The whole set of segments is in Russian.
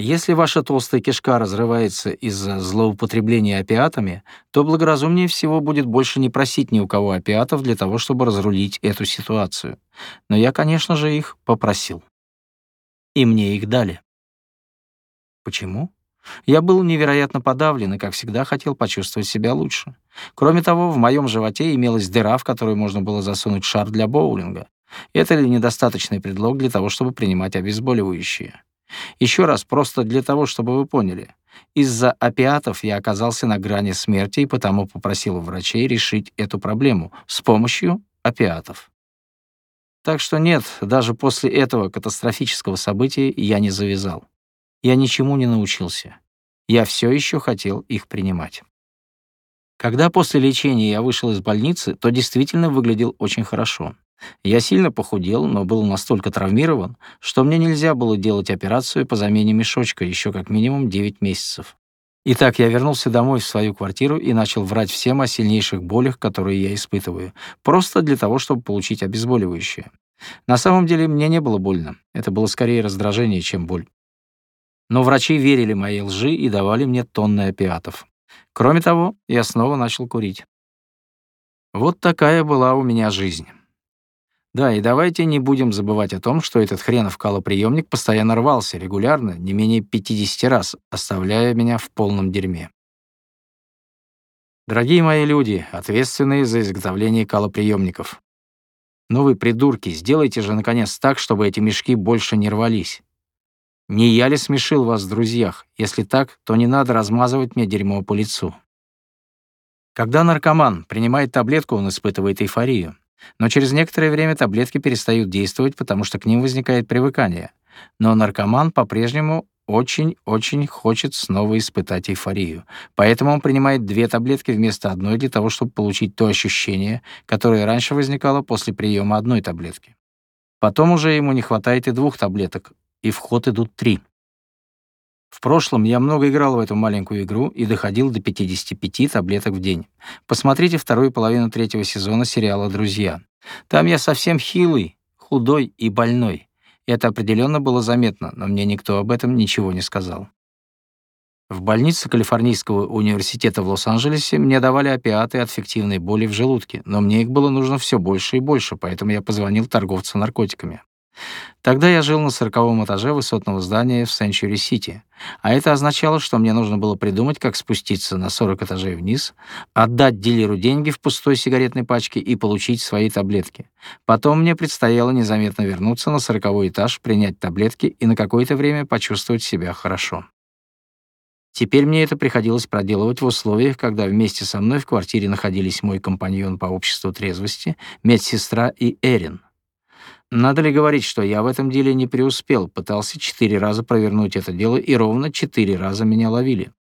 Если ваша толстая кишка разрывается из-за злоупотребления опиатами, то благоразумнее всего будет больше не просить ни у кого опиатов для того, чтобы разрулить эту ситуацию. Но я, конечно же, их попросил. И мне их дали. Почему? Я был невероятно подавлен и, как всегда, хотел почувствовать себя лучше. Кроме того, в моем животе имелась дыра, в которую можно было засунуть шар для боулинга. Это ли недостаточный предлог для того, чтобы принимать обезболивающие? Еще раз, просто для того, чтобы вы поняли. Из-за опиатов я оказался на грани смерти и потому попросил у врачей решить эту проблему с помощью опиатов. Так что нет, даже после этого катастрофического события я не завязал. Я ничему не научился. Я все еще хотел их принимать. Когда после лечения я вышел из больницы, то действительно выглядел очень хорошо. Я сильно похудел, но был настолько травмирован, что мне нельзя было делать операцию по замене мешочка еще как минимум 9 месяцев. Итак, я вернулся домой в свою квартиру и начал врать всем о сильнейших болях, которые я испытываю, просто для того, чтобы получить обезболивающее. На самом деле мне не было больно, это было скорее раздражение, чем боль. Но врачи верили моей лжи и давали мне тонны опиатов. Кроме того, я снова начал курить. Вот такая была у меня жизнь. Да, и давайте не будем забывать о том, что этот хренов калоприемник постоянно рвался, регулярно, не менее 50 раз, оставляя меня в полном дерьме. Дорогие мои люди, ответственные за изготовление калоприемников. Ну вы, придурки, сделайте же, наконец, так, чтобы эти мешки больше не рвались. Не я ли смешил вас в друзьях? Если так, то не надо размазывать мне дерьмо по лицу. Когда наркоман принимает таблетку, он испытывает эйфорию. Но через некоторое время таблетки перестают действовать, потому что к ним возникает привыкание. Но наркоман по-прежнему очень-очень хочет снова испытать эйфорию. Поэтому он принимает две таблетки вместо одной для того, чтобы получить то ощущение, которое раньше возникало после приема одной таблетки. Потом уже ему не хватает и двух таблеток, и в ход идут три. В прошлом я много играл в эту маленькую игру и доходил до 55 таблеток в день. Посмотрите вторую половину третьего сезона сериала «Друзья». Там я совсем хилый, худой и больной. Это определенно было заметно, но мне никто об этом ничего не сказал. В больнице Калифорнийского университета в Лос-Анджелесе мне давали опиаты от фиктивной боли в желудке, но мне их было нужно все больше и больше, поэтому я позвонил торговцу наркотиками. Тогда я жил на сороковом этаже высотного здания в Сенчури-Сити, а это означало, что мне нужно было придумать, как спуститься на 40 этажей вниз, отдать дилеру деньги в пустой сигаретной пачке и получить свои таблетки. Потом мне предстояло незаметно вернуться на сороковой этаж, принять таблетки и на какое-то время почувствовать себя хорошо. Теперь мне это приходилось проделывать в условиях, когда вместе со мной в квартире находились мой компаньон по обществу трезвости, медсестра и Эрин — надо ли говорить, что я в этом деле не преуспел, пытался четыре раза провернуть это дело, и ровно четыре раза меня ловили.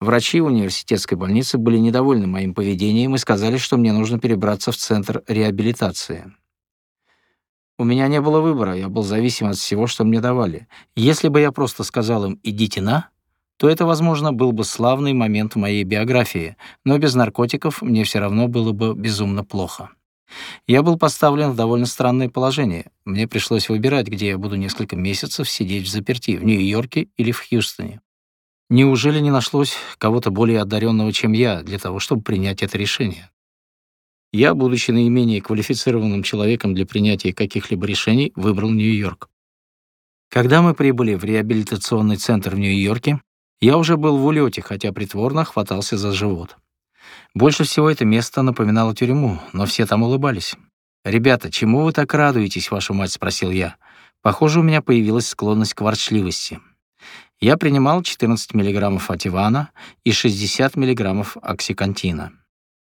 Врачи университетской больницы были недовольны моим поведением и сказали, что мне нужно перебраться в центр реабилитации. У меня не было выбора, я был зависим от всего, что мне давали. Если бы я просто сказал им «идите на», то это, возможно, был бы славный момент в моей биографии, но без наркотиков мне все равно было бы безумно плохо. Я был поставлен в довольно странное положение. Мне пришлось выбирать, где я буду несколько месяцев сидеть в заперти, в Нью-Йорке или в Хьюстоне. Неужели не нашлось кого-то более одаренного, чем я, для того, чтобы принять это решение? Я, будучи наименее квалифицированным человеком для принятия каких-либо решений, выбрал Нью-Йорк. Когда мы прибыли в реабилитационный центр в Нью-Йорке, я уже был в улете, хотя притворно хватался за живот. Больше всего это место напоминало тюрьму, но все там улыбались. «Ребята, чему вы так радуетесь, вашу мать?» — спросил я. Похоже, у меня появилась склонность к ворчливости. Я принимал 14 миллиграммов ативана и 60 миллиграммов оксикантина.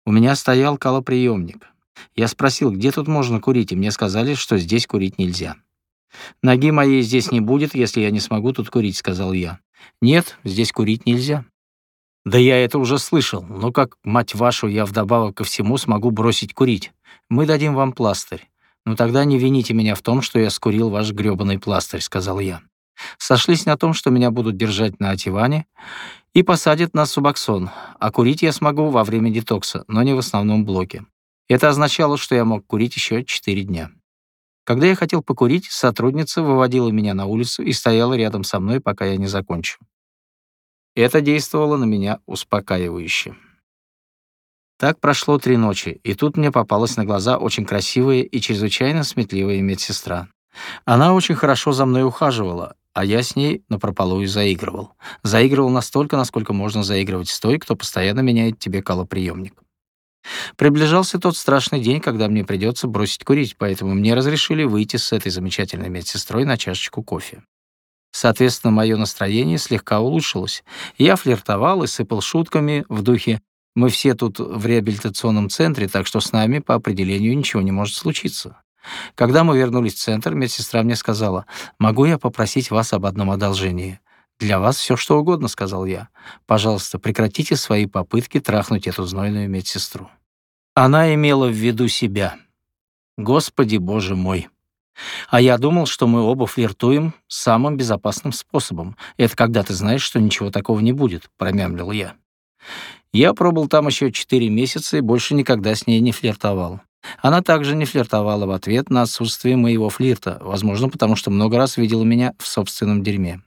У меня стоял калоприемник. Я спросил, где тут можно курить, и мне сказали, что здесь курить нельзя. «Ноги моей здесь не будет, если я не смогу тут курить», — сказал я. «Нет, здесь курить нельзя». Да я это уже слышал, но как, мать вашу, я вдобавок ко всему смогу бросить курить? Мы дадим вам пластырь. Ну тогда не вините меня в том, что я скурил ваш грёбаный пластырь, сказал я. Сошлись на том, что меня будут держать на ативане и посадят на субоксон, а курить я смогу во время детокса, но не в основном блоке. Это означало, что я мог курить еще 4 дня. Когда я хотел покурить, сотрудница выводила меня на улицу и стояла рядом со мной, пока я не закончу. Это действовало на меня успокаивающе. Так прошло три ночи, и тут мне попалась на глаза очень красивая и чрезвычайно сметливая медсестра. Она очень хорошо за мной ухаживала, а я с ней напропалую заигрывал. Заигрывал настолько, насколько можно заигрывать с той, кто постоянно меняет тебе колоприемник. Приближался тот страшный день, когда мне придется бросить курить, поэтому мне разрешили выйти с этой замечательной медсестрой на чашечку кофе. Соответственно, мое настроение слегка улучшилось. Я флиртовал и сыпал шутками в духе «Мы все тут в реабилитационном центре, так что с нами по определению ничего не может случиться». Когда мы вернулись в центр, медсестра мне сказала «Могу я попросить вас об одном одолжении?» «Для вас все что угодно», — сказал я. «Пожалуйста, прекратите свои попытки трахнуть эту знойную медсестру». Она имела в виду себя. Господи боже мой. А я думал, что мы оба флиртуем самым безопасным способом. Это когда ты знаешь, что ничего такого не будет, промямлил я. Я пробыл там еще четыре месяца и больше никогда с ней не флиртовал. Она также не флиртовала в ответ на отсутствие моего флирта, возможно, потому что много раз видела меня в собственном дерьме.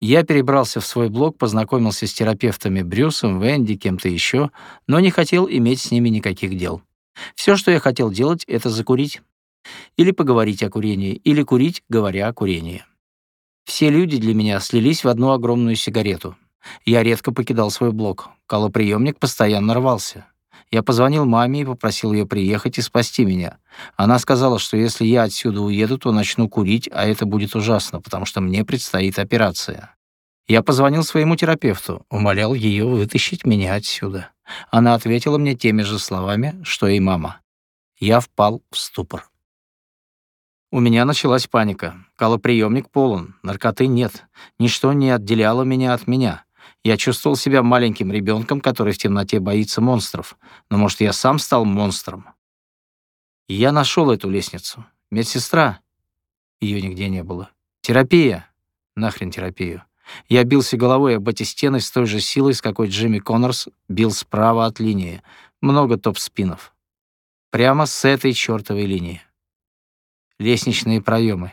Я перебрался в свой блог, познакомился с терапевтами Брюсом, Венди, кем-то еще, но не хотел иметь с ними никаких дел. Все, что я хотел делать, это закурить. Или поговорить о курении, или курить, говоря о курении. Все люди для меня слились в одну огромную сигарету. Я редко покидал свой блог. Колоприемник постоянно рвался. Я позвонил маме и попросил ее приехать и спасти меня. Она сказала, что если я отсюда уеду, то начну курить, а это будет ужасно, потому что мне предстоит операция. Я позвонил своему терапевту, умолял ее вытащить меня отсюда. Она ответила мне теми же словами, что и мама. Я впал в ступор. У меня началась паника. Колоприемник полон, наркоты нет. Ничто не отделяло меня от меня. Я чувствовал себя маленьким ребенком, который в темноте боится монстров. Но, может, я сам стал монстром? Я нашел эту лестницу. Медсестра. Ее нигде не было. Терапия. Нахрен терапию. Я бился головой об эти стены с той же силой, с какой Джимми Коннорс бил справа от линии. Много топ-спинов. Прямо с этой чертовой линии. Лестничные проемы.